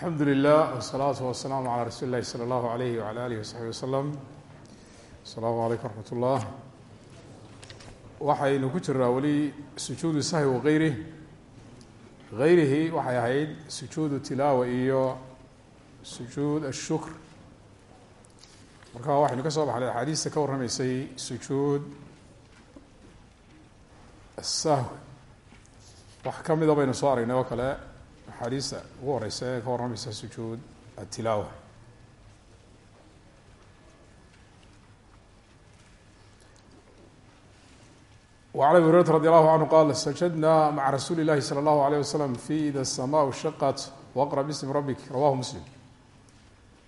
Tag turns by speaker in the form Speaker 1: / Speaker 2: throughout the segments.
Speaker 1: alxamdu lilah wsalaatu wasalaamu calaa rasuuli illahi sala allahu alayhi wala alihi wasaxbi wasalam asalaamu calaykum raxmat ullah waxaynu ku jiraa weli sujuudu sahwi wagayri gayrihi waxay ahayd sujuudu tilaawa iyo sujuud ashukr marka waxaynu ka soo baxnay axaadiista ka warramaysay sujuud asahwi wax ka mida baynu soo aragnay oo kale axaadiista ugu horeysa ee ka warramaysa sujuud atilaawa وعn abi hurayrata radi allahu canhu qaal sajadna maca rasuuli اllahi salى اllahu alayh wasalam fi ida الsamaء shaqat waqra bismi rabik rawahu muslim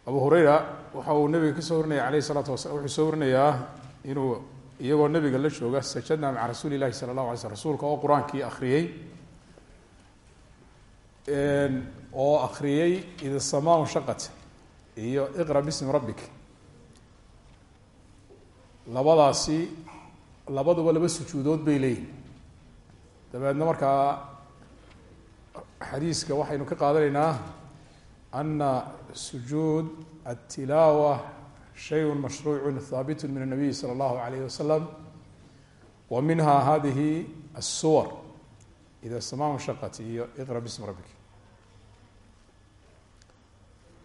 Speaker 1: abu hureyra waxa uu nabiga kasoo warinaya alayh الsalaatu wasala wuxuu soo warinayaa inuu iyagoo nabiga la jooga sajadna maca rasuuli اllahi salى اlahu alay slm rasuulka oo qur-aankii akriyey oo akriyey ida الsamaء shaqat iyo iqra bismi rabik labadaasi labaduba laba sujuudood bay leeyihin dabeedna markaa xadiiska waxaynu ka qaadanaynaa ana sujuud atilaawa shayء mashruuc haabit min الnabiy salى اllahu alayh wasalam wa minha hadihi الsuwar ida sama shaqat iyo iqra bismi rabbik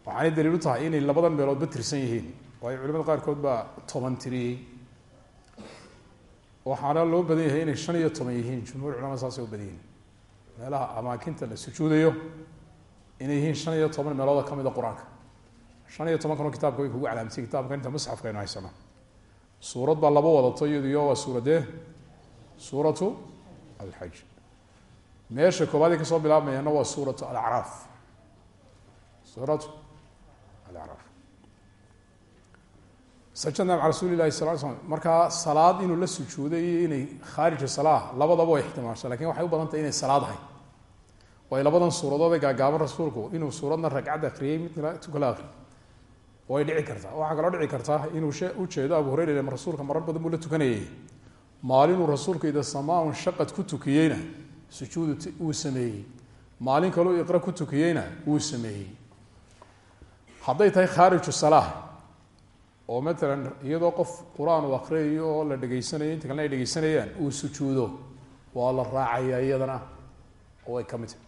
Speaker 1: waxaanay daliil u tahay inay labadan meeloodba tirsan yihiin waayo culimada qaarkood baa toban tiriyey waxaana loo badan yahay inay shan iyo toban yihiin jumhuur culamada saasay u badan yihiin meelaha amaakinta la sujuudayo inay yihiin shan iyo toban meelooda ka mida qur'aanka shan iyo toban kanoo kitaabka way kugu calaamtay kitaabka inta musxafka aynu haysano suuratu alxaj meesha koobaad ka soo bilaabmayana waa suuratu alacraaf suuratu alacraaf sajadna maca rasuuli lahi sal l markaa salaad inuu la sujuuday iyo inay khaarija salaa labadaba way ixtimaasha laakiin waxay u badan inay salaad ahay waayo labadan suuradood ee gaagaaban rasuulku inuu suuradna ragcad akriyey midna tukala akri way dhici kartaa. Waxaa kaloo dhici kartaa inuu ujeedo abu hureyra rasuulka marar badan buu la tukanayay. Maalinuu rasuulku ida samaan shaqad ku tukiyeyna sujuud uu sameeyey. Maalin kaleu iqra ku tukiyeyna wuu sameeyey. Hadday tahay khaariju salaa oo matalan iyadoo qof qur'aan uu akriyayo oo la dhegeysanayo inta kalena ay dhegeysanayaan uu sujuudo waa la raacaya iyadana oo ay ka mid tahy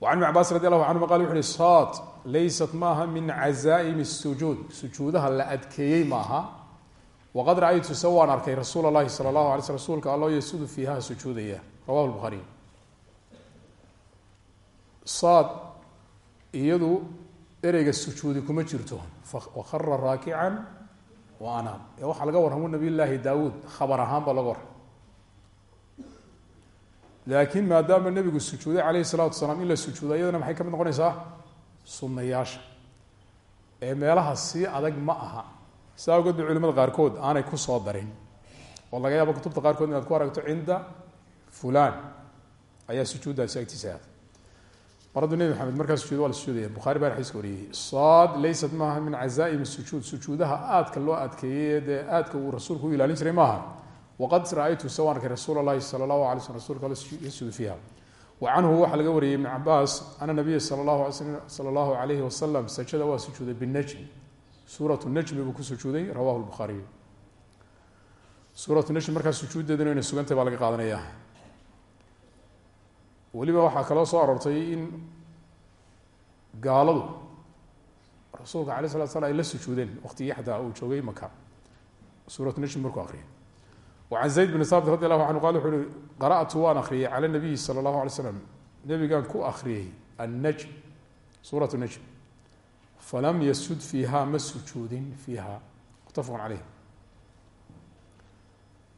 Speaker 1: wacan ibn cabaas radi allahu canhuma qal wuxu uhi saad laysat maaha min cazaa'im sujuud. Sujuudaha la adkeeyey maaha waqad ra'aytu se waan arkay rasuul lahi sala allahu ala sl rasuulka allo yasudu fiiha sujuudaya rawahu buhaariy saad iyadu ereyga sujuudi kuma jirto wakhara raakican wa anaam ee waxaa laga warramo nabiy llaahi daawuud khabar ahaan baa laga warram laakiin maadaama nebigu sujuuday caleyhi salatu salaam in la sujuudo iyadana maxay ka mid noqonaysaa sunnayaasha ee meelaha sii adag ma aha saa awgeed bay culimada qaarkood aanay ku soo darin. Oo laga yaabo kutubta qaarkood inaad ku aragto cinda fulan ayaa sujuuddaasi agtiisa aada mar hadduu nebi maxamed markaa sujuud waa la bukhari baa xadiiska wariyey saad laysat maaha min cazaa'im sujuud. Sujuudaha aadka loo adkeeyey aadka uu rasuulku ilaalin jiray maaha. Waqad ra'aytu se arkay rasuul allahi sala allahu alay slm rsulka wa canhu waxaa laga wariyey ibn cabaas ana nabiya sala allahu sala allahu alayhi wasalam sajada waa sujuuday binajm suuratu najmi buu ku sujuuday rawahu lbukhaariy suuratu najm markaa sujuuddeeduna inay sugantay baa laga qaadanaya. Weliba waxaa kaloo soo aroortay in gaaladu rasuulka alay slat slam ay la sujuudeen waqtigii xataa uu joogay maka suuratu najm markuu akriyay wacan zayd bn saabit radi allahu canhu qal wuxu uhi qara'tu waan akriyay cala nabiyi sala allahu alay slam nabigaan ku akriyey suuratu najm falam yasud fiiha ma sujuudin fiiha muttafaqu caleyh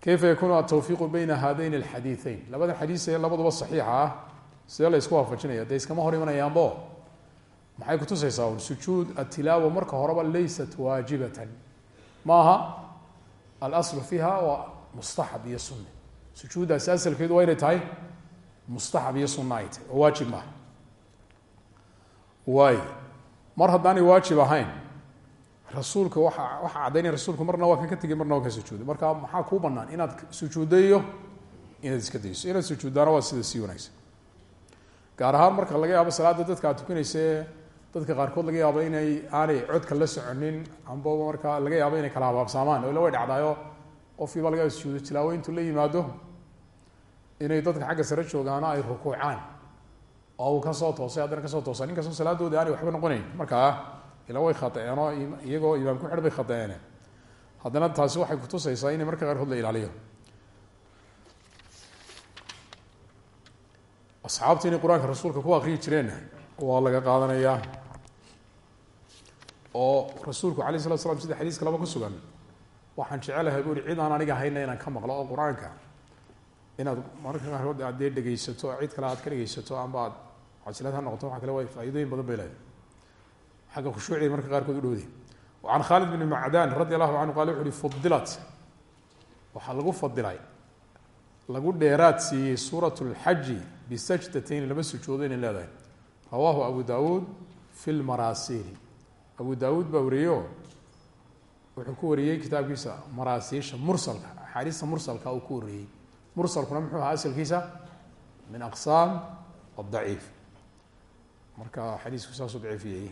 Speaker 1: kayfa yakunu atawfiiqu bayna hadayn alxadiiثeyn labadan xadiis ee labaduba saxiixa ah sidee la ysku waafajinaya dee iskama hor imanayaanbo maxay kutusaysaa un sujuud atilaawa marka horeba laysat waajibatan maaha alaslu fiiha waa mustaxab iyo sunne sujuuddaasi asalkeedu waa inay tahay mustaxab iyo sunna ay tahay oo mar haddaanay waajib ahayn rasuulka waa waxaa caddaynaya rasuulku marna waa ka tegay marna waa kan sujuuday. Marka maxaa kuu banaan inaad sujuuddo iyo inaad iska dayso. Inaad sujuuddaana waa sida sii wanaagsan. Gaar ahaan marka laga yaabo salaada dadka aad tukanayse dadka qaarkood laga yaabo inay aanay codka la soconin amba markaa laga yaabo inay kala habaabsaamaan. Oo la way dhacdaayo. Qofkiiba laga sujuudo tilaawo intuu la yimaado. Inay dadka xagga sare joogaana ay rukuucaan oo uu ka soo toosay haddana ka soo toosa nin kastoo salaadoodi aanay waxba noqonayn. Markaa ila way khaeeno iyagoo imaam ku xidh bay khaeene haddana taasi waxay kutusaysaa inay marka qaarkood la ilaaliyo. Asxaabta inay qur'aanka rasuulka ku akriyi jireen waa laga qaadanayaa oo rasuulku alay slat slam sida xadiiska laba ku sugan waxaan jecelahay bu i cid aan aniga hayna inaan ka maqlo oo qur'aanka. Inaad mararka qaarkood aad dee dhegeysato cid kale aad ka dhegeysato amba aad xasilaad ha noqoto waa kale waa faaidooyin badan bay leedahay. Xagga khushuucday marka qaarkood u dhowday an khaalid bn macdan radi canhu qale wuxu uhi fudilat lagu fadilay lagu dheeraad siiyey suurat lxaji bisajdatayn laba sujuudo inay leedahay. Rawaahu abu dawuud fi lmaraasili abu dawuud baa wuxuu ku wariyey kitaabkiisa maraasiisha mursalka axaadiista mursalka uu ku wariyey. Mursalkuna muxuu ahaa min aqsaam adaciif marka xadiisku saasuu daciifiyey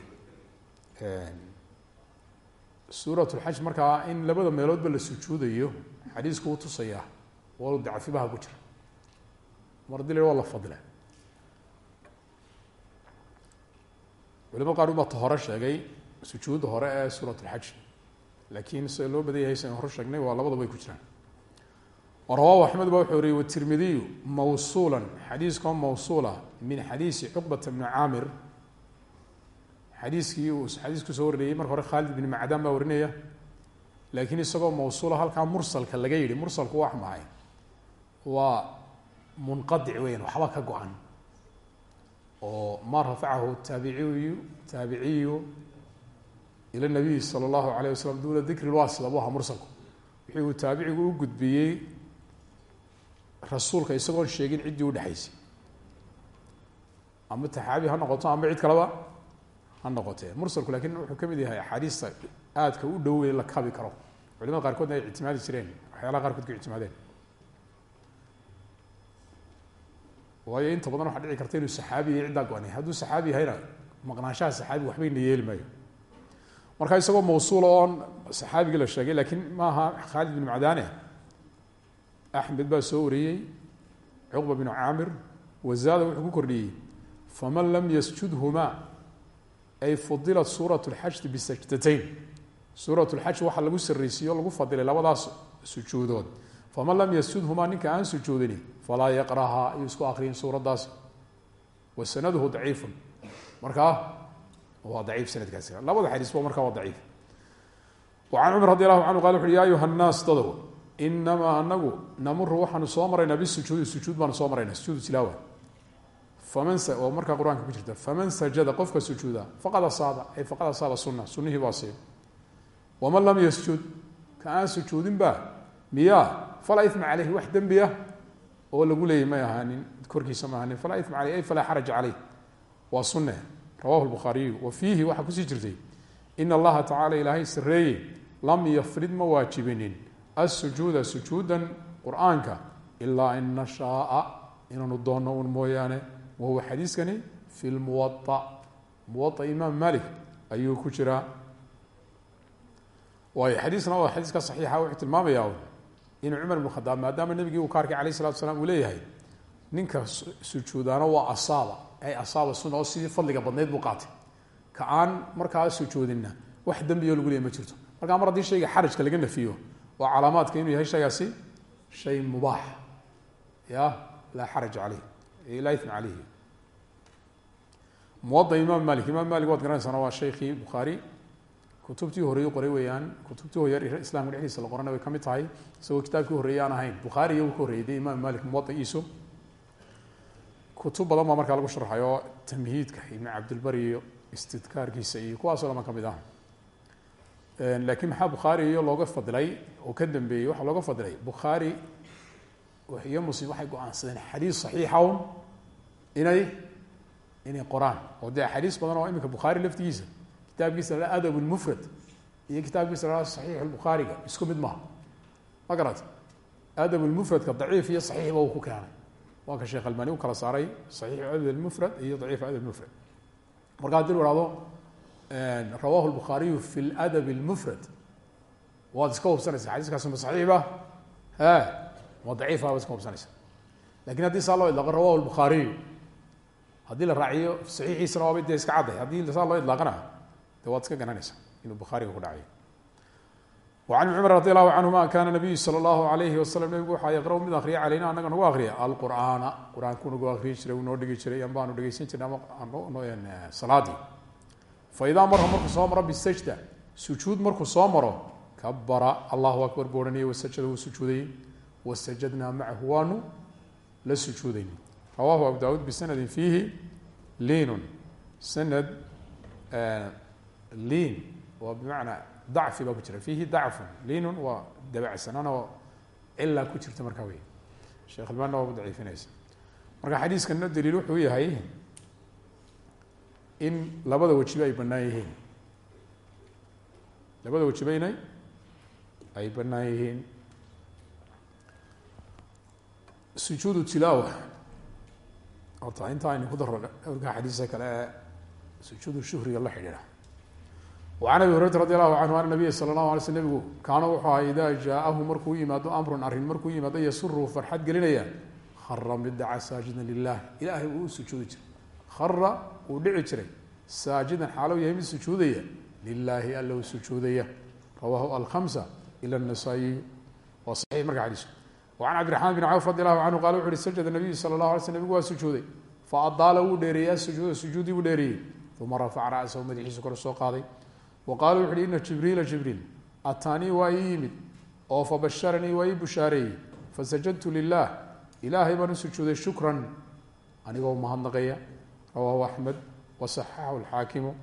Speaker 1: suurat lxaj markaa in labada meeloodba la sujuudayo xadiisku u tusaya walow dacfibaha ku jira. Mar dil waa la fadila culimada qaar baa ta hore sheegay sujuudda hore ee suurat lxaj laakiin sida loo badan yahay san hore sheegnay waa labadaba ay ku jiraan rawahu axmed ba wuxuu wariyey watirmidiyu mawsuula xadiiskao mawsuula min xadiisi cuqbata bni caamir. Xadiiskii uu xadiisku soo warinayey marka hore khaalid bn macdaan baa warinaya laakiin isagoo mawsuula halkaa mursalka laga yihi mursalku wax mahay waa munqadic weyan waxba ka go-an. Oo ma rafacahu taabiciyu taabiciyu ila nabiy sala allahu alayh wasalam duuna dikri lwasila bu ahaa mursalku. Wixii uu taabicigu u gudbiyey rasuulka isagoon sheegin ciddii udhexaysay ama taxaabi ha noqoto ama cid kaleba ha noqotee. Mursalku laakiin wuxuu ka mid yahay axaadiista aadka u dhow la kabi karo. Culimada qaarkoodna ay ictimaadi jireen waxyaalaha qaarkood ku ictimaadeen. Waayo inta badan waxaa dhici karta inuu saxaabi yahay ciddaa go-anay hadduu saxaabi yahayna maqnaanshaha saxaabi waxbayna yeeli maayo. Marka isagoo mawsuula oon saxaabigii la sheegay lakiin maaha khaalid bin macdaane axmed baa soo wariyey cuqba binu caamir wazaada wuxuu ku kordhiyey faman lam yasjudhuma ay fudilat suurat lxaji bisajdatayn. Suurat lxaj waxaa lagu saraysiiye o lagu fadilay labadaas sujuudood. Faman lam yasjudhumaa ninka aan sujuudini falaa yaqrahaa ayuu isku akriyin suuraddaasi wa sanaduhu daciifun. Markaa waa daciif sanadkaasi. Labada xadiisba markaa waa daciif. Can cumar radi allahu canhu qala wuxu uhi ya ayuha nnaas dadow inamaa anagu namuru waxaanu soo maraynaa bisujuudi sujuud baanu soo maraynaa sujuudu tilaawa faman oo markaa qur'aanka ku jirta faman sajada qofka sujuuda faqad asaaba ay faqad asaaba suna sunihii baa siiba waman lam yasjud ka aan sujuudinba miyaa falaa ima caleyhi wax dembi ah oo lagu leeyay may korkiisa ma ahaanin falaa ima aleyh ay falaa xaraja caleyh waa sunne rawahu lbukhaariyu wa fiihi waxaa ku sii jirtay ina allaha tacala ilaahay sareeye lam yafrid ma waajibinin asujuuda sujuudan qur'aanka ilaa in nashaaa inaanu doonno un mooyaane wahuwa xadiiskani fi lmuwa muwa imaam malik ayuu ku jiraa. Waayo xadiiskana waa xadiiska saxiixa wuxuu tilmaamayaa inuu cumar ibn khadaab maadaama nebigii uu ka arkay alayh salatu salaam uu leeyahay ninka sujuudaana waa asaaba ay asaaba suna oo sidii fadliga badnayd buu qaatay. Ka aan markaa sujuudinna wax dembiyo lagu leeyay ma jirto. Markaa mar haddii shayga laga nafiyo waa calaamaadka inuu yahay shaygaasi shay mubaax. Ya laa xaraja caleyh laa ima caleyhi muwada imaam malik imaam malik waad garanaysaana waa shaykhii bukhaari. Kutubtii horeeyu qoray weeyaan kutubtii hoyar islamka dhexdiisa la qorana way ka mid tahay isagoo kitaabkii horreeyey aan ahayn. Bukhaari iyo uu ka horreeyey de imaam malik kutub badan baa markaa lagu sharxayo tamhiidka ibn cabdilbari iyo istidkaarkiisa iyo kuwaasoo dhama ka mid ah laakiin maxaa bukhaari iyo looga fadilay oo ka dambeeyey waxaa looga fadilay bukhaari iyo muslim waxay go'aansadeen xadiis saxiixa inay inay qoraan oo dee axaadiis badan oo iminka bukhaari laftigiisa kitaabkiisa la adab lmufrad iyo kitaabkiisa la saxiix lbukhaariga isku mid maha ma garat adab lmufradka daciif iyo saxiixba uu ku keenay. Waa ka sheekh albani u kala saaray saxiixu adab mufrad iyo daciifu adab mufrad. Marka haddii lu hahdo rawahu lbukhaariyu fi ladab lmufrad waad iska hubsanaysa xadiiskaasi ma saxiix ba e ma daciifa waad iska hubsanaysa lakin haddii saa loo idlaaqo rawahu lbukhaariyu haddii la raaciyo saxiixiisana waaba dee iska cadday haddii saa loo idlaaqana de waad iska garanaysa inuu bukhaariga ku dhacayo وعن بن cمر رضي الله عنهma kاna نaبiyu slى الlaه عaليه وsلم nebigu waxaa yqrأu mid akriya calayna anaga nagu akriya alqur'aana qur-aanku nagu akriyi jiray uu noo dhigi jiray an baanu dhegeysan jirnay salaadii faidaa mara markuu soo maro bsajda sujuud markuu soo maro kabara allahu akbar buu ohanayay wasajada wuu sujuudayey wasajadnaa macahu waanu la sujuudayn rawahu abu dawud bsanadi fiihi liinun sanad liin waa bimacnaa dacfi baa ku jira fiihi dacfun liinun waa dabacsanaan oo cilaa ku jirta markaa wey sheekh albaanna waa ku daciifinaysa marka xadiiskana daliil wuxuu yahay in labada wajiba ay bannaan yihiin. Labada wajiba ay bannaan yihiin. Sujuudu tilaawa. Horta inta aynu ku darro dhowrka xadiisa kale ee sujuudu shuhriga la xidhiidha. Wacan abi hurayrata radi allahu canhu ana nabiya sala allahu alay sl nabigu kaana wuxuu ahaa idaa jaa-ahu markuu yimaado amrun arrin markuu yimaado yasuruu farxad gelinaya khara mid dhaca saajidan lilah ilahay uu dhici jiray. Saajidan xaalow yahay mid sujuudaya. Lilaahi allow sujuudaya. Rawahu alkhamsa ila nasaa-iy waa saxiix marka xadiisku wa can cabdiraxmaan bin cawf radi allahu canhu qala wuxu uhi sajada nabiyu sala allah alay sl nabigu waa sujuuday. Fa adaala wuu dheereeyey asujuuda sujuudii wuu dheereeyey. Uma rafaca ra'sahu madaxiisu kor soo qaaday. Wa qaala wuxu uhi ina jibriila jibriil ataanii waa ii yimid oo fa basharanii waa ii bushaareeyey. Fasajadtu lilah ilaahay baan sujuuday shukran anigoo rawaahu axmed wasaxaxahu alxaakimu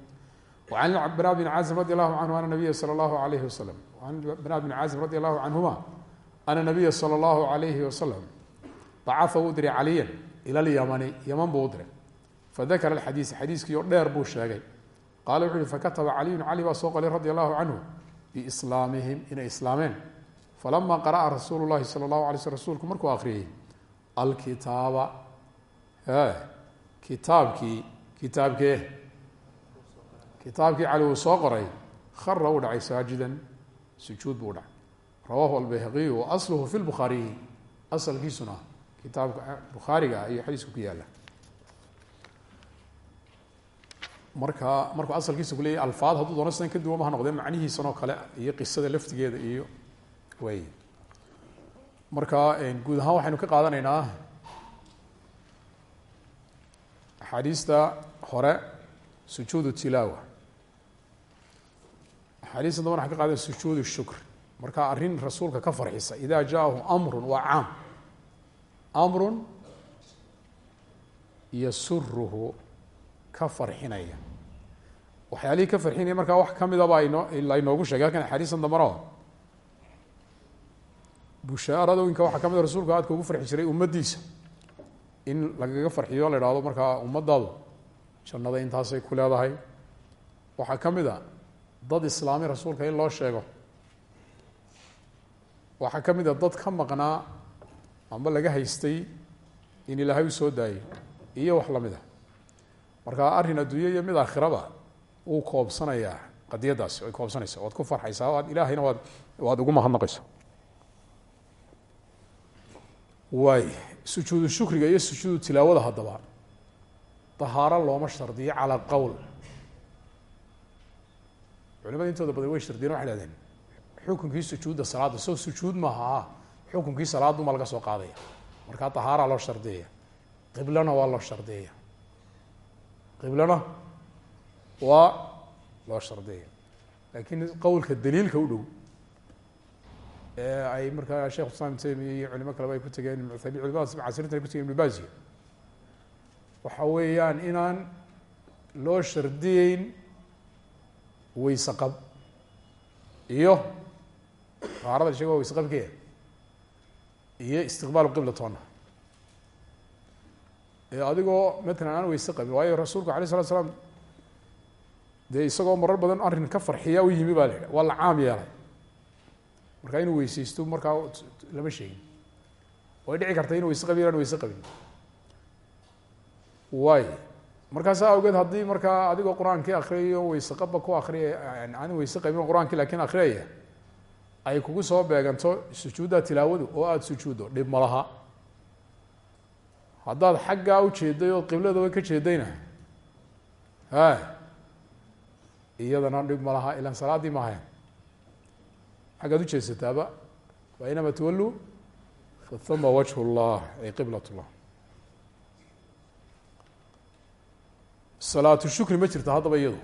Speaker 1: wacan bara bn caazim radi allahu canhu ana nabiya sala allahu alayhi wasalam an bara bn caazim radi allahu canhuma ana nabiya sala allahu alayhi wasalam bacaa wuu diray caliyan ila lyamani yaman buu u diray fadakara alxadiis xadiiskii oo dheer buu sheegay qaala wuxu uhi fakataba caliyun cali baa soo qalay radi allahu canhu biislaamihim inay islaameen falama qara'a rasuulu llahi sala allahu alay sl rsulku markuu akriyey alkitaaba kitaabkii kitaabkee kitaabkii cali uu soo qoray khara uu dhacay saajidan sujuud buu dhacay. Rawahu albayhaqiyu wa asluhu fi lbukhaariyi asalkiisuna kitaabka bukhaariga iyo xadiisku ku yaalla marka markuu asalkiisa ku alfaad hadduu doono sidan ka duwan ma ha noqdee macnihiisan oo kale iyo qisada laftigeeda iyo wey marka guud ahaan waxaynu ka qaadanaynaa axaadiista hore sujuud tilaawa. Axaadiista damban waxan ka qaadana sujuud shukr. Marka arrin rasuulka ka farxisa ida jaahu amrun waa caam. Amrun yasuruhu ka farxinaya. Waxyaalihii ka farxinaya markaa wax kamidaba aynoo laynoogu sheegay halkan axaadiistan dambana bushaaradooyinka waxaa ka mid a rasuulku aadka ugu farxi jiray ummaddiisa in lagaga farxiyo la ihahdo markaa ummadaadu jannada intaasay ku leedahay. Waxaa ka mid a dad islaami rasuulka in loo sheego. Waxaa ka mid a dad ka maqnaa amba laga haystay in ilaahay u soo daayay iyo wax la mid a. Marka arrin adduunye iyo mid aakhiraba wuu koobsanayaa qadiyadaasi way koobsanaysa. Waad ku farxaysaa waad ilaahayna waad waad ugu mahadnaqaysa waay sujuudu shukriga iyo sujuudu tilaawada haddaba dahaaro looma shardiyo calaa qowl. Culimada intooda badan way shardiyeen waxay hahdeen xukunkii sujuudda salaadda soo sujuud maaha xukunkii salaaduma laga soo qaadaya. Markaa dahaaraa loo shardiyaya qiblana waa loo shardiya qiblana waa loo shardiya laakiin qowlka daliilka u dhow ay markaa sheekh islam temiya iyo culimo kaleba ay ku tegeen culimadaas casrinta ay ku tegeen ibnu baziya waxa weeyaan inaan loo shardiyeyn weyse qab iyo qaarada sheeg waa weyse qabkee iyo istiqbaalu qibla toona. Ee adigoo matalan aan weyse qabin waayo rasuulku alay slat slam dee isagoo marar badan arrin ka farxiya u yimi baa la waa la caam yeelay markaa inuu weyseysto markaa lama sheegin. Way dhici karta inu weyse qabin an weyse qabin. Waay markaas awgeed haddii markaa adigoo qur'aankii akriyayo weyse qaba ku akriya aan weyse qabin qur'aankii laakiin akriyaya ay kugu soo beeganto sujuudda tilaawadu oo aada sujuuddo dhib ma laha. Haddaad xaggaa ujeeday oo qibladaba ka jeedayna. Iyadana dhib ma laha ilan salaaddii maahayn xaggaad ujeedsataaba wa inama tuwallu fahuma wajhu llah ay qiblat llah salaatu shukri ma jirto haddaba iyadu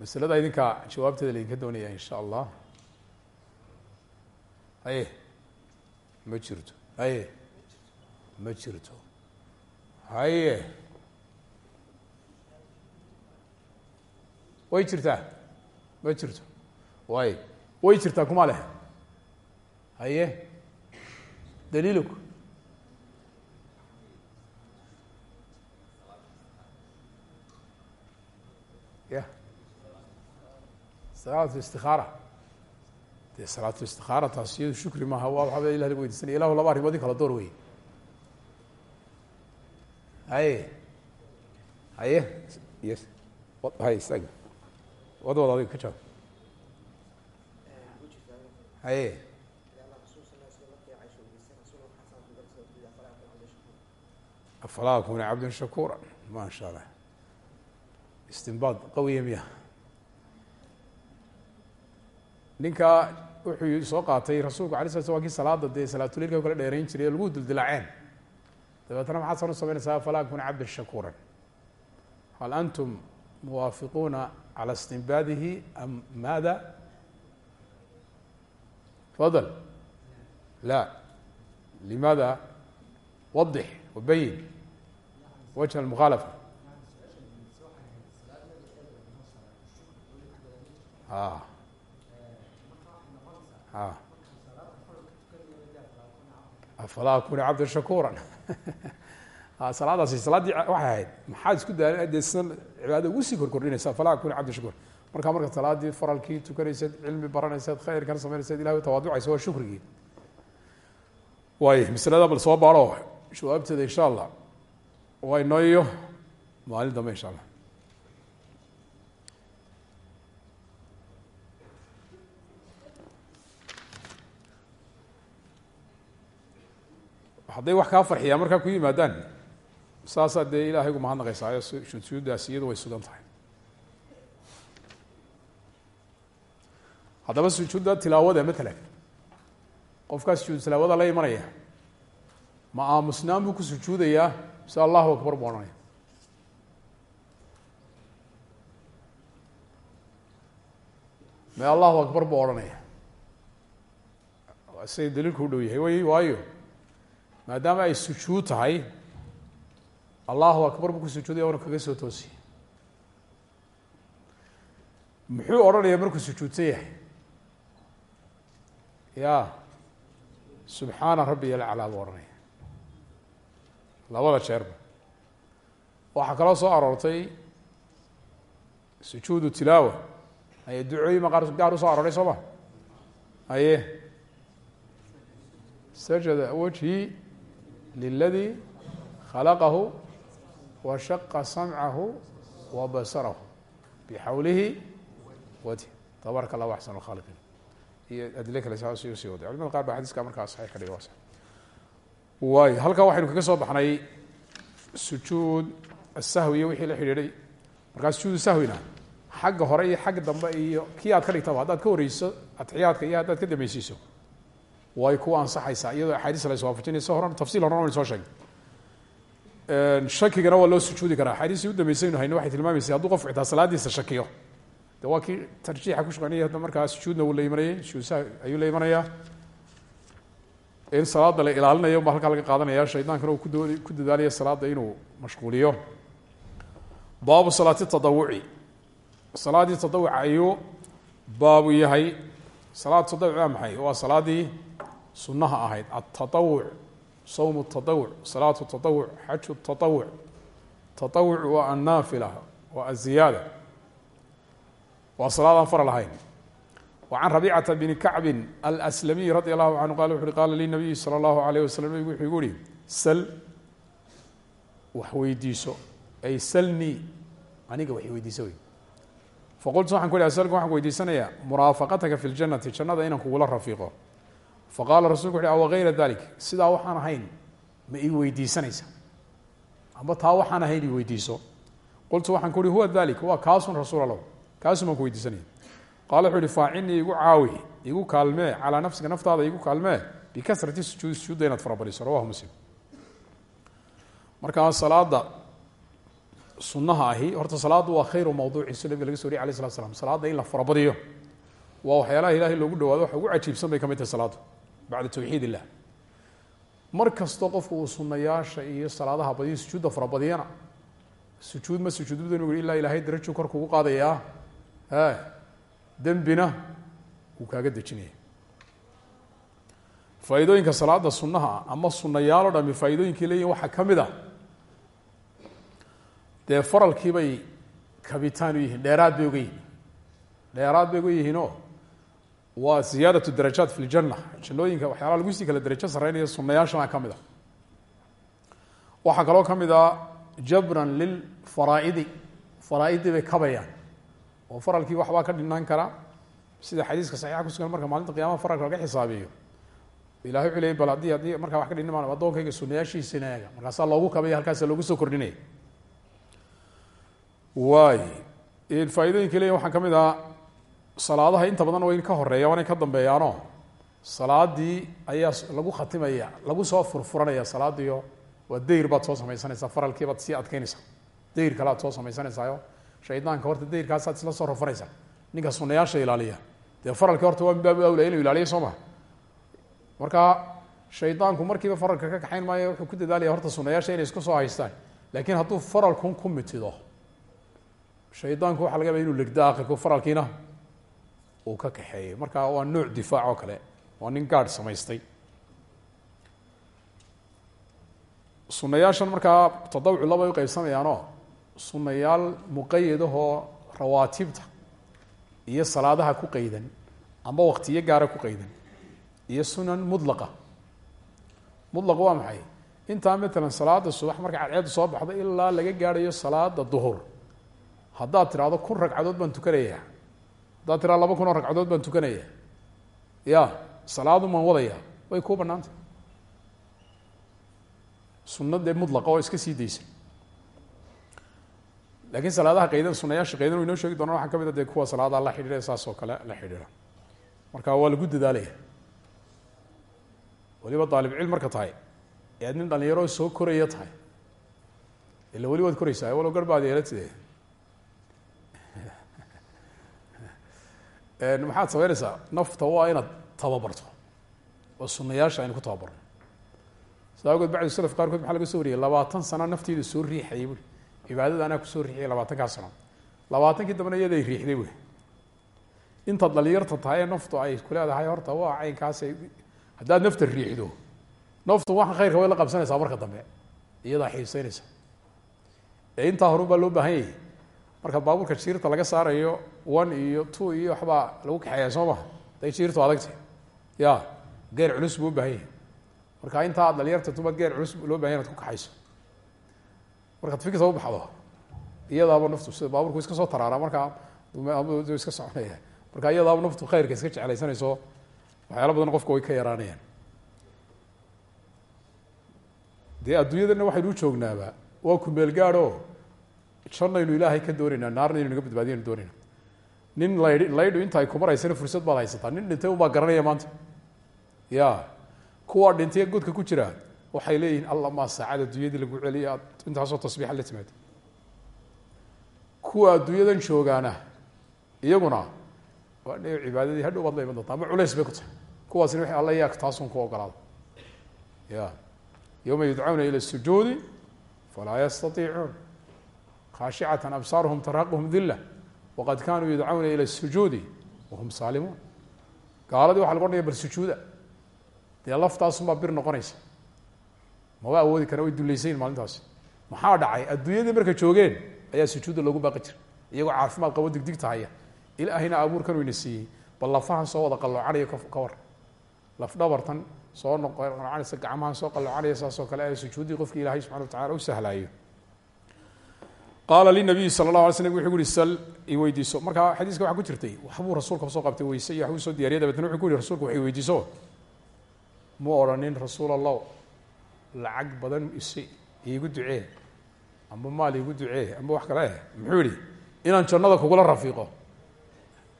Speaker 1: masalada idinkaa jawaabteeda laydinka doonaya in allah haye ma jirto haye ma jirto haye way jirtaa ma jirto way way jirtaa kuma leh. Haye daliilku ya salaatu istikaara dee salaatu istikaara taas iyadu shukri maaha. Waa waxaaba ilah lagu weydiisanaya ilahu laba arrimood kala door wey haye. Haye. Yes. Hay isaga wad ka jaab haye afalaa akuna cabdan shakura ma sha allah istinbaad qawiya miya ninkaa wuxuu soo qaatay rasuulku alay sla sl wa kii salaada dee salaatuleilka kala dheerayn jiray lagu duldilaaceen dabeetna maxaad san u samaynaysaa afalaa akuna cabdan shakura hal antum muwaafiquuna calى istinbaadihi am maada fadl la limaada wadix wabayin wajh اlmukhaalafa a a afalaa akuna cabda shakura salaadaasi salaaddii waxay ahayd maxaad isku daa dee sida cibaadada ugu sii korkordhinaysa falaa akuna cabdi shakuur markaa marka salaadii faralkii tukanayseed cilmi baranayseed khayrkan samaynayseed ilahay tawaaducaysa waa shukrigii waay masalada bal soo baaro jawaabteeda insha allah waa inoo iyo maalin dambe insha allah hadday wax kaa farxiyaa markaa ku yimaadaan saasaa dee ilaahay gu mahadnaqaysaayo sujuuddaasi iyadu way sugan tahay haddaba sujuudda tilaawada matalan qofkaas sujuud tilaawada la imanaya. Ma aamusnaan buu ku sujuudayaa mise allahu akbar buu odhanaya me allahu akbar buu odhanaya. Siday daliilku u dhow yahay way waayo. Maadaama ay sujuud tahay allahu akbar buu ku sujuudaya wana kaga soo toosi. Muxuu odhanaya markuu sujuudsan yahay ya. Subxaana rabbiy alaclaa buu odhanaya labada jeerba waxaa kaloo soo aroortay sujuudu tilaawa. Aye ducooyin ma qaar gaar u soo arooray soo ma? Aye sajada wajhi liladi khalaqahu wa shaqa samcahu wa basarahu bixawlihi wajh tabaraka allah axsan lkhaaliqiin iyo adile kale saas u sii waday. Culimada qaar ba xadiiska markaa saxiix ka dhiga waa waayo halkaa waxaynu kaga soo baxnay sujuud asahwi iyo wixii la xidhiidhay. Markaa sujuudu sahwina xagga hore iyo xagga dambe iyo kii aad ka dhigtaba haddaad ka horeyso atixiyaadka iyo haddaad ka dambaysiiso way ku ansaxaysaa iyadoo axaadiis la iswaafajinayso horan tafsil horan waynu soo sheegay. Shakigana waa loo sujuudi karaa. Axaadiistii u dambeysaynu hayno waxay tilmaamaysay hadduu qofku xitaa salaadiisa shakiyo de waa kii tarjiixa ku shaqeynaya hadda markaa sujuudna wuu la imanayay ayuu la in salaada la ilaalinayo baa halkaa laga qaadanaya shaydaankana uu kudood ku dadaalaya salaada inuu mashquuliyo. Baabu salaati tadawuci salaadii tadawuca ayuu baabu yahay. Salaad tadawuc waa maxay? Waa salaadii sunaha ahayd. Atatawuc sawm tatawuc salaatu tatawuc xaju tatawuc tatawuc waa annaafila waa aziyaada waa salaad aan far lahayn. Wa can rabiicata bni kacbin alslamiy radi allahu canhu qala wuxu ui qaala linabiyi sala allahu alayh wasalam nabigu wuxuu igu yihi sal wax weydiiso ay salni aniga wax weydiiso wey faqultu waxan ku ihaha salka waxaan ku weydiisanayaa muraafaqataka jannada inaan kugula rafiiqo. Faqaala rasulku wuxu uhi awa gayra dalik sidaa waxaan ahayn ma ii weydiisanaysa. Amba taa waxaan ahayn ii weydiiso. Qultu waxaan ku huwa dalik waa kaasun rasuul kaasun baan ku weydiisanaya qaala wuxuu ihi igu caawi igu kaalmee calaa nafsika naftaada igu kaalmee bikasrati sujuudi sujuudda inaad farabadiso rawahu muslim. Markaa salaada sunaha ahi horta salaaddu waa khayru mawduuci su nabiga laga so wariy alay slat slam salaadda in la farabadiyo waa waxyaalaha ilahay loogu dhawaado waxa ugu cajiibsan bay ka tahay salaaddu bacda tawxiid illah. Qofku uu sunayaasha iyo salaadaha badiyo sujuudda farabadiyana sujuud ma sujuudbada nugu ilaa ilaahay darajuu kor kugu qaadayaa dembina wuu kaaga dejinaya faa'iidooyinka salaada sunaha ah ama sunayaal o dhami faa'iidooyinkii leeyihiin waxaa ka mid a dee faralkiibay kabitaan u yihiin dheeraad bay uga dheeraad bay uga yihiinoo waa ziyaadatu darajaat fi ljanna jannooyinka waxyaalaha lagu sii kala darajo sarreynaya sunayaashana ka mid a waxaa kaloo ka mid a jabran lilfaraa'idi faraaidii bay kabayaan oo faralkii waxbaa ka dhinaan kara sida xadiiska saxiixa kusugan marka maalinta qiyamaha faralka laga xisaabiyo. Ilahay wuxuu leeyay bal haddii haddii markaa wax ka dhinni maan addoonkayga sunayaashiisina eega markaasaa loogu kabaya halkaasa loogu soo kordhinaya waay. Faa'iidooyinka leeyihiin waxaa ka mid ah salaadaha inta badan way ka horreeya waanay ka dambeeyaano. Salaadii ayaa lagu khatimaya lagu soo furfuranaya salaadiio waa dayr baad soo samaysanaysaa faralkii baad sii adkeynaysaa dayr kale aad soo samaysanaysaao shaydaanka horta dayrkaasaad isla soo rafanaysaa ninka sunayaasha ilaaliya. Dee faralkii horta waa min baabu awla inuu ilaaliyo soo ma. Marka shaydaanku markiiba faralka ka kaxayn maayo wuxuu ku dadaalaya horta sunayaasha inay isku soo haystaan. Laakiin hadduu faralkun ku mitido shaydaanku waxa laga yaba inuu legdo akhirku faralkiina uu ka kaxeeyey marka waa nooc difaac oo kale waa nin gaadh samaystay. Sunayaashan markaa tadawucu laba u qaybsamayaanoo sunayaal muqayadahoo rawaatibta iyo salaadaha ku qeydan amba waktiyo gaara ku qeydan iyo sunan mudlaqa. Mudlaq waa maxay? Intaa matalan salaada subax marka cadceedu soo baxdo ilaa laga gaadhayo salaada duhur. Haddaad tidhaahdo kun ragcadood baan tukanaya. Haddaad tidhahdo laba kun oo ragcadood baan tukanaya. Ya salaadun baan wadaya way kuu banaantay sunna dee oo iska sii daysa laakiin salaadaha qaydan sunayaasha qaydan u inoo sheegi doonaan waxaa ka mid a dee kuwa salaadaha la xidhiidha saas oo kale la xidhiidha. Marka waa lagu dadaalaya waliba daalib cilm marka tahay. Ee aad nin dhalinyaro soo koraya tahay. Ila weli waad koraysaa walow gar baad yeelatide maxaad sameynaysaa nafta waa inaad tababarto. Oo sunayaasha aynu ku tababarno. Sida awgeed bacdu salaf qaarkood maxaa laga soo wariyay? Labaatan sano nafteeda soo riixayay cibaadada anaa ku soo riixiyay labaatankaa sano. Labaatankii dambena iyaday riixday bui intaad dhalinyarta tahay ee naftu ay ku leedahay horta waa caynkaasay haddaad nafta riixdo naftu waxan khayrka way la qabsanaysaa marka dambe iyadaa xiiseynaysa. Ee intaa horun baa loo baahan yahay. Marka baabuurka jiirta laga saarayo one iyo two iyo waxbaa lagu kaxeeya soo maha day jiirtu adagtay. Ya geer culus buu baahan yahay. Marka intaa dhalinyarta tubaad geer culus loo baahan inad ku kaxayso markaad fikirta u baxdo iyadaaba naftu sida baaburku iska soo taraara markaa iska soconaya marka iyadaaba naftu khayrka iska jeclaysanayso waxyaala badan qofka way ka yaraanayaan. Dee adduunyadana waxaynu u joognaaba waa kumeel gaadho jannaynu ilaahay ka doonaynaa naarna naga badbaadiyaynu doonayna. Nin laydh laydhu inta ay kumaraysana fursad baad haysataa. Nin dhintay unbaa garanaya maanta. Ya kuwaa dhintay godka ku jira waxay leeyihiin alla maa saacada adduunyadii lagu celiya intaasoo tasbiixa la timaado kuwa adduunyadan joogaana iyaguna waa cibaadadii hadhow baad la iman doonta ama culays bay ku tahay. Kuwaasina waxay alla yaag taasun ku ogolaada. Ya yowma yudcawna ila sujuudi falaa yastaiicuun khaashicatan absaaruhum tarhaquhum dila waqad kanuu yudcawna ila sujuudi wahum saalimuun. Gaaladii waxa lagu odhanaya bal sujuuda. Dee laftaasunbaa bir noqonaysa maba awoodi kara way dulaysayin maalintaasi. Maxaa dhacay? Adduunyadii marka joogeen ayaa sujuudda loogu baaqi jiray. Iyagoo caafimaad qabo digdigta haya ilaahayna abuurkan uu ina siiyey. Bal lafahan soo wada qalloocanaya ka war. Laf dhabartan soo noqocanaysa gacmahan soo qalloocanaya saasoo kale ee sujuuddii qofkii ilaahay subxana wa tacala u sahlaayo. Qaala linabiyi sala اllah alay slm wuxuu ku yihi sal i weydiiso. Marka xadiiska waxaa ku jirtay waxbuu rasuulka soo qabtay weyse iyo waxbuu soo diyariya dabeetna wuxuu ku yihi rasuulka wax weydiiso. Mu odhanin rasuul allah lacag badan iigu ducee amba maal iigu ducee amba wax kale eh muxuu yihi inaan jannada kugula rafiiqo.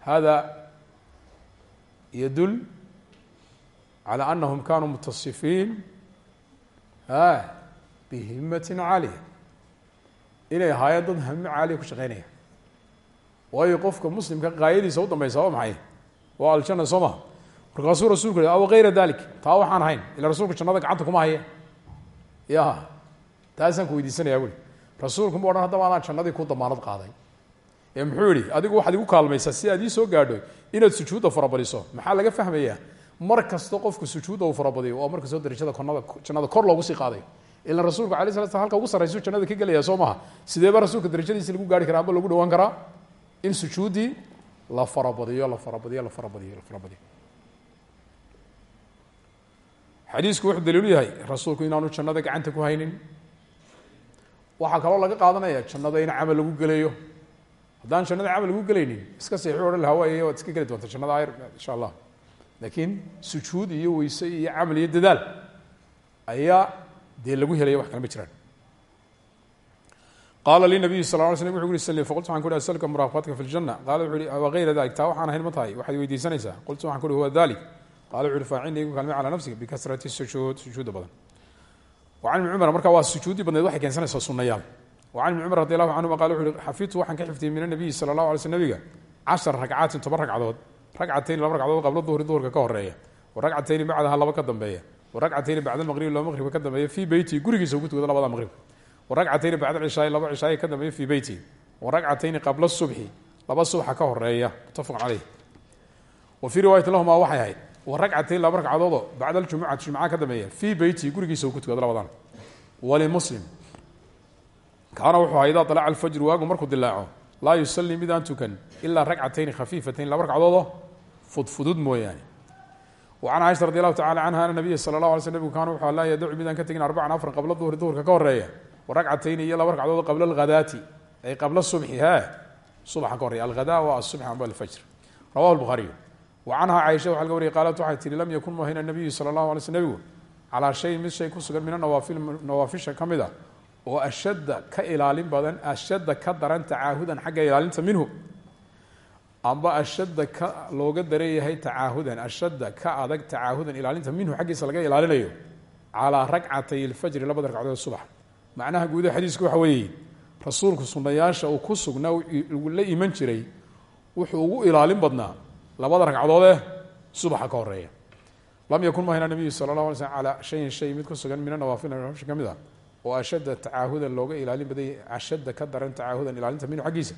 Speaker 1: Hada yadul calى anahum kanuu mutasifiin a bihimatin caaliya inay ahaayeen dad hame caaliya ku shaqeynaya waayo qofka muslimka qaayadiisa u dambeysa waa maxay? Waa aljana soo maha markaasuu rasulku yhi aw gayra dalik? Taa waxaan ahayn ila rasulku jannada gacanta kuma haye ya taasaan ku weydiisanaya bui rasuulku ma odhan haddaba anaa jannadii ku damaanad qaaday ee muxuu adigu waxaad igu kaalmaysaa si aad ii soo gaadho inaad sujuudda farabadiso maxaa laga fahmayaa mar kasta qofku sujuudda uu farabadiyo waa markastoo darajada konada jannada kor loogu sii qaadayo ilan rasuulku alay slam halka ugu sarraysu jannada ka gelaya soo maha sideeba rasuulka darajadiisi lagu gaari karaa amba lagu dhawaan karaa in sujuuddii la farabadiyo la farabadiyo la farabadiyo la farabadiyo xadiisku wuxuu daliilu yahay rasuulku inaanu jannada gacanta ku haynin. Waxaa kaloo laga qaadanaya jannada in camal lagu gelayo. Haddaan jannada camal lagu gelaynin iska seexu odhan laha waay waad iska geli doonta jannada ayr insha allah laakiin sujuud iyo weyse iyo camal iyo dadaal ayaa dee lagu helaya wax kale ma jiraan. Qaala linabiyi sal ly slm wuxu ui sli faqultu waxan ku hi asalka muraafaadka fi ljana qaala wuxu uhi wa gayra dalik taa waxaan ahayn ma tahay. Waxaad weydiisanaysaa. Qultu waxan ku uhi huwa dalik qala wuxu uhi faacilni igu kaalmay calaa nafsiga bikasrati sujuud sujuuda badan wacan ibni cumar marka waa sujuuddii badneed waxay keensanaysaa sunayaal wacan ibni cumar radi allahu canhuma qala wuxu uhi xafidtu waxaan ka xifdiyey min anabiyi sala allahu alay sl nabiga cashar ragcaatin toban ragcadood ragcatayni laba ragcadood qabla duhri duhurka ka horreeya wa ragcatayni bacdaha laba ka dambeeya wa ragcatayni bacda maqribi laba maqribka ka dambeeya fii beyti gurigiisa ugu tukada labada maqrib wa ragcatayni bacda cishaai laba cishaai ka dambeeya fii beyti wa ragcatayni qabla subxi laba subxa ka horreeya muttafaq caleyh wa fii riwaayati lahuma waxay ahayd wa ragcatayn laba ragcadoodoo bacda aljumucati jumca ka dambeeya fii beyti gurigiisa uu ku tukado labadan. Walimuslim kaana wuxuu ahaa idaa alaca alfajru waagu markuu dilaaco laa yusalii midaan tukan ilaa ragcatayni khafiifatayn. Laba ragcadoodoo fudfudud mooyaane. Wa can caaisha radi allahu tacala canha ana nabiya sala allah alay sl nebigu kaana wuxuu laa yadacu midaan ka tegin arbacan afran qabla duhri duhurka ka horreeya wa ragcatayni iyo laba ragcadood qabla alghadaati ay qabla subxi ha subaxa ka horeya alghada waa asubx amba alfajr. Rawahu lbuhaariyu wa canha caaisha waxa laga wariyay qaalat waxay tihi lam yakun muhina nabiyu sala allahu alay sl nebigu calaa shayin mid shay ku sugan min anawaafil nawaafisha ka mid a oo ashadda ka ilaalin badan ashadda ka daran tacaahudan xagga ilaalinta minhu amba ashadda ka looga dareeyahay tacaahudan ashadda ka adag tacaahudan ilaalinta minhu xaggiisa laga ilaalinayo calaa ragcatay ilfajri labada ragcadood subax macnaha guudaha xadiisku waxa weeye rasuulku sunayaasha uu ku labada ragcadoodee subaxa ka horreeya lam yakun mahina nabiyu sala allah alay slm calaa shayin shay mid ku sugan min anawaafil nawaafisha ka mid a oo ashadda tacaahudan looga ilaalin badayay ashadda ka daran tacaahudan ilaalinta minhu xaggiisa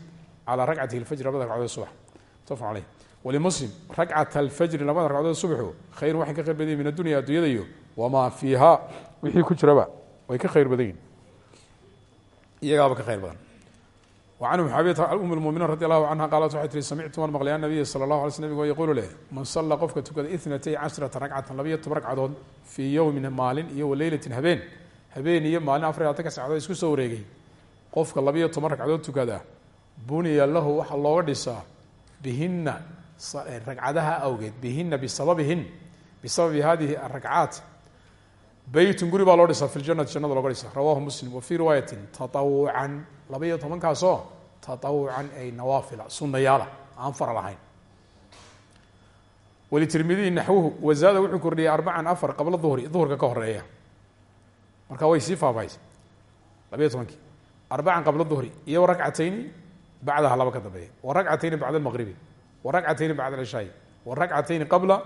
Speaker 1: calaa ragcati lfajri labada ragcadood subax. Mutafaq caleyh walimuslim ragcata alfajri labada ragcadood subaxu khayrun waxay ka khayr badan yihiin min addunya addunyada iyo wamaa fiiha wixii ku jiraba way ka khayr badan yihiin ka khayr badan وعن أم xaabية أم المؤمiنiin رضي الله عنها qالت waxay tihi samictu waan maqlay النabiy slى الlaه علي sl nabig oo yquulu leh man sala qofka tukada itnatay cashrata ragcatan labayo toban ragcadood fii yowmin maalin iyo waleylatin habeen habeen iyo maalin afar labatanka sacdood isku soo wareegay qofka labayo toban ragcadood tukada buniya lahu waxaa looga dhisaa bihina ragcadaha awgeed bihina bisababihin bisababi hadihi aragcaat beytun guri baa loo dhisaa fi ljanati jannada looga dhisa rawahu muslim wa fii riwaayatin taawucan labaiyo tobankaasoo taawucan ay nawaafila sunayaala aan fara lahayn walitirmidiyi naxwuhu wazaada wuxuu kordhiyey arbacan afar qabla duhri duhurka ka horreeya marka way sii faafahaysa labaiyo tobankii arbacan qabla duhri iyo ragcatayni bacdaha laba ka dambeeya wa ragcatayni bacda almaqribi wa ragcatayni bacda alcishaai wa ragcatayni qabla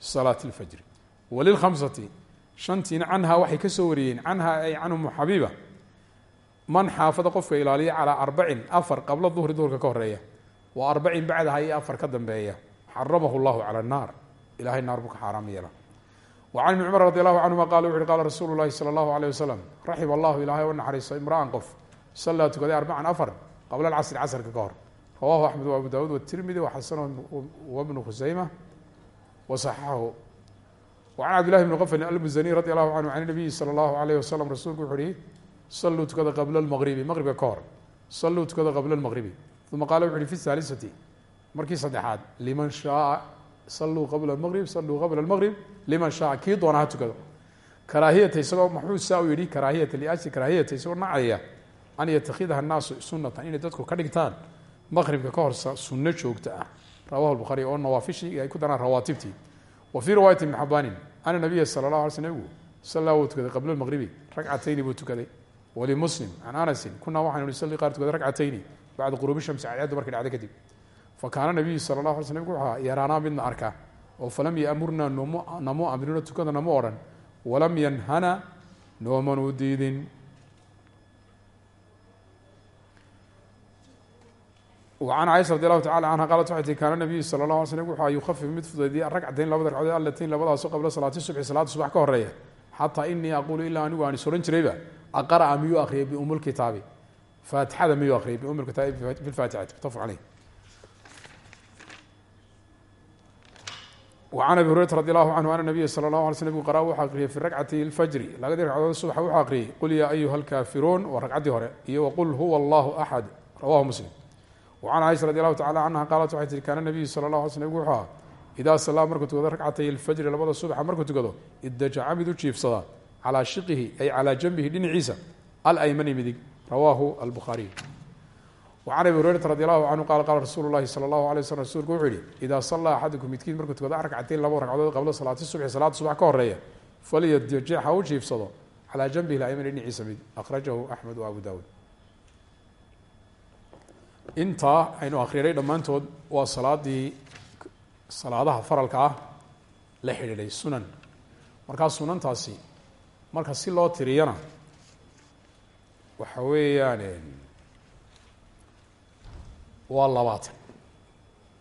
Speaker 1: salaati اlfajri walilkhamsati shantiina canhaa waxay ka soo wariyeen canha ay can umu xabiiba man xaafada qofka ilaaliya calaa arbacin afar qabla duhri duhurka ka horeeya wa arbacin bacdaha iyo afar ka dambeeya xaramahu llahu cala annaar ilahay naar buu ka xaaraam yeela wa can ibni cumar radi allahu canhuma qala wuxu uhi qala rasuulu llahi sala allahu aleyh wasalam raxima allahu ilaahay u naxariiso imra'an qof sallaa tukaday arbacan afar qabla alcasri casrka ka hor rawahu axmed wa abu dawuud watirmidi waxasanahu wabnu khusayma wa saxaxahu وعن cبد لله بن qفl المزني رضي الله عنه عن النبي sلى الله عليه وسلم rasuulku wuxu uhi saluu tukada qabla lmaqribi maqribka ka hor saluu tukada qabla lmaqribi uma qaala wuxu uhi fi haalisati markii saddexaad liman shaaa saluu qabla maqrib saluu qabla lmaqrib liman shaaa kii doona ha tukado karaahiyata isagoo muxuu saa u yihi karaahiyata liaji karaahiyata isagoo nacaya an yatakhidaha annaasu sunatan inay dadku ka dhigtaan maqribka ka hor sunno joogta ah rawahu lbuhaari oo nawaafishii ay ku daraan rawaatibtii wa fii riwaayati ibni xabaanin ana nabiya sala lah alay slm nabigu salla wuu tukaday qabla lmaqribi ragcatayni buu tukaday walimuslim can anasin kunaa waxaynu nusalli qaar tukaday ragcatayni bacda quruubi shamsi cadceeddu markay dhacday kadib fa kaana nabiyu sala allah alay sl nabig wuxuu ahaa yaraanaa midna arka oo falam yamurnaa namu amrino tukada nama odhan walam yanhana noomanuu diidin an caiشha radi alahu tacala canha qaalat waxay tii kaana nabiyu sala اlah alay slm wuxu yukhafif mid fudaydiyay ragcatayn labada ragcadood alatayn labadaaso qabla salaati subxi salaada subax ka horreeya xataa inii aqara'a miyuu akriyay bium lkitaabi faatixada miyuu akriyay bium lkitaabi fi lfaatixati mutafaq caleyh وعn abi hurayرata radي الlahu canhu ana nabiya slى الlaه alay sl nbgu qara wuxuu akriyay fi ragcati اlfajri labadii ragcadood subaxa wuxuu akriyay qul yaa ayuha اlkaafiruun waa ragcaddii hore iyo wqul huwa اllahu axad rawahu muslim وcan caiشha radi allahu tacala canha qaalat waxay tihi kaana nabiyu sala اlah alay sl nbgu wuxuu aha idaa salaa markuu tukado ragcatay اlfajri labada subaxa markuu tukado idajaca mid u jiifsadaa calaa shiqihi ay calaa janbihi dhinaciisa alaymani midig rawaahu albuhaariy wa can abi hurayrata radi allahu canhu qaala qaala rasuulu llahi sala allahu alay slam rsulku wuxuu yihi idaa sallaa axadukum midkiin markuu tukado arkacatayn labo ragcadood qabla salaati subxi salaada subax ka horreeya falyadjec ha u jiifsado calaa janbihi laymani dhinaciisa midig akhrajahu axmed wa abu daawuud intaa aynu akhrinay dhammaantood waa salaadii salaadaha faralka ah la xidhiidhay sunan markaa sunantaasi marka si loo tiriyana waxa weeyaan waa labaatan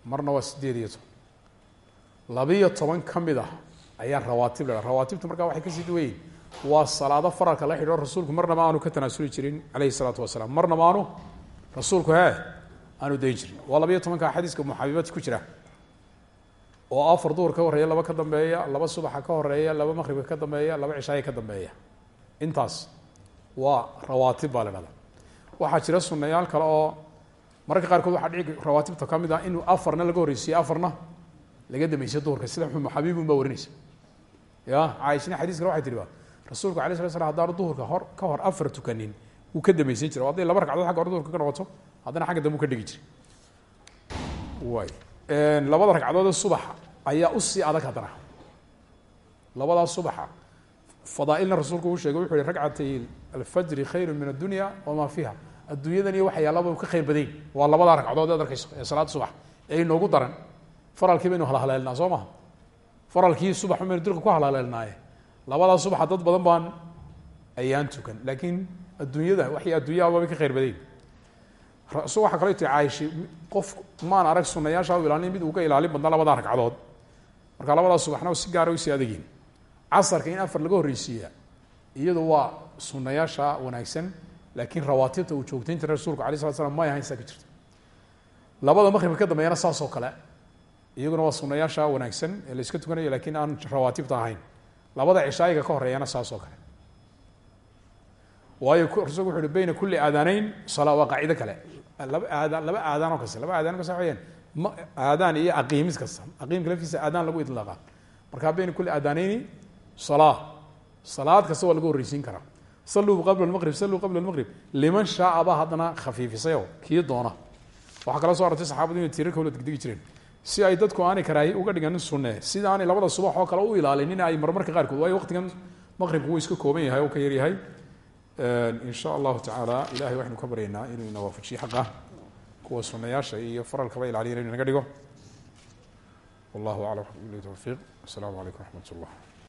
Speaker 1: marna waa sideed iyo toban. Labiyo toban ka mid ah ayaan rawaatib la rawaatibtu markaa waxay ka sii duwayiin waa salaado faralka la xidhiidho rasuulku marnaba aanu ka tanaasuli jirin caleyhi isalaatu wasalaam. Marnaba aanu rasuulku hee aanu dayn jirin. Waa labayo tobanka xadiiska muxaabibati ku jira oo afar duhur ka horreeya laba ka dambeeya laba subaxa ka horreeya laba maqribka ka dambeeya laba cishaaya ka dambeeya. Intaas waa rawaatib baa la dhahda waxaa jira sunayaal kale oo mararka qaarkood waxaa dhici rawaatibta ka mid ah inuu afarna laga horreysiiye afarna laga dameysiyo duhurka sida xabiibun baa warinaysa. Ya caaishna xadiiskale waxay tihi ba rasuulku alay sla slam haddaanu duhurka hor ka hor afar tukanin wuu ka dameysan jira hadday laba ragcadood agga hore duhurka ka noqoto haddana xagga dambe ka dhigi jiray. Way. Labada ragcadoodee subaxa ayaa u sii adag haddana. Labadaa subaxa fadaailna rasuulku uu sheegay wuxu hi ragcatay alfajri khayru min addunya wamaa fiiha. Adduunyadan waxyaalaba ka khayr badayn waa labadaa ragcadood ead arkayso ee salaada subax ee inoogu daran. Faralkii baynu halhaleelnaa soo maha? Faralkii subax baynu dirka ku halhaleelnaaye labadaa subaxa dad badan baan ayaan tukan laakiin adduunyada waxay adduunyaaba bay ka khayr badayn waxaa kaloo tii caaisha qof maan arag sunayaasha u ilaalin mid uu ka ilaalin badna labadaa ragcadood marka labadaa subaxna si gaara u sii adagyihin casarka in afar laga horreysiiya iyadu waa sunayaasha wanaagsan laakiin rawaatibta uu joogtayn jiray rasuulku alay slat slam may ahayn saa ka jirto. Labada maqribka ka dambeeyana saas oo kale iyaguna waa sunayaasha wanaagsan ee la iska tukanayo lakiin aan rawaatibta ahayn. Labada cishaayiga ka horeeyana saas oo kale. Waayo rasulku wuxu uhi bayna kuli aadaanayn salaa waa qaacido kale. Laba aadaan laba aadaan oo kasta laba aadaan wayaan ma aadaan iyo aqiimis kasta aqiimka laftiisa aadaan lagu idlaaqa markaa bayna kuli aadaanayni salaa salaad kasta waa lagu horreysiin karaa. Saluu qabla lmaqrib saluu qabla lmaqrib liman shaaba haddana khafiifisayo kii doona. Waxaa kala so arortay saxaabadu inay tirar kawla degdegi jireen. Si ay dadku aanay karaahi uga dhiganin sunne sida labada subax oo kale u ilaalinin ay marmarka qaarkood waayo waqtigan maqribku wuu iska kooban yahay oo ka yaryahay. In sha allahu tacaala ilahay waxaynu ka baryaynaa inuu ina waafajiyo xaqa kuwa sunayaasha iyo faralkaba ilaaliyana inu inaga dhigo. Wallahu aclam tawfiiq. Asalaamu calaykum raxmat ullah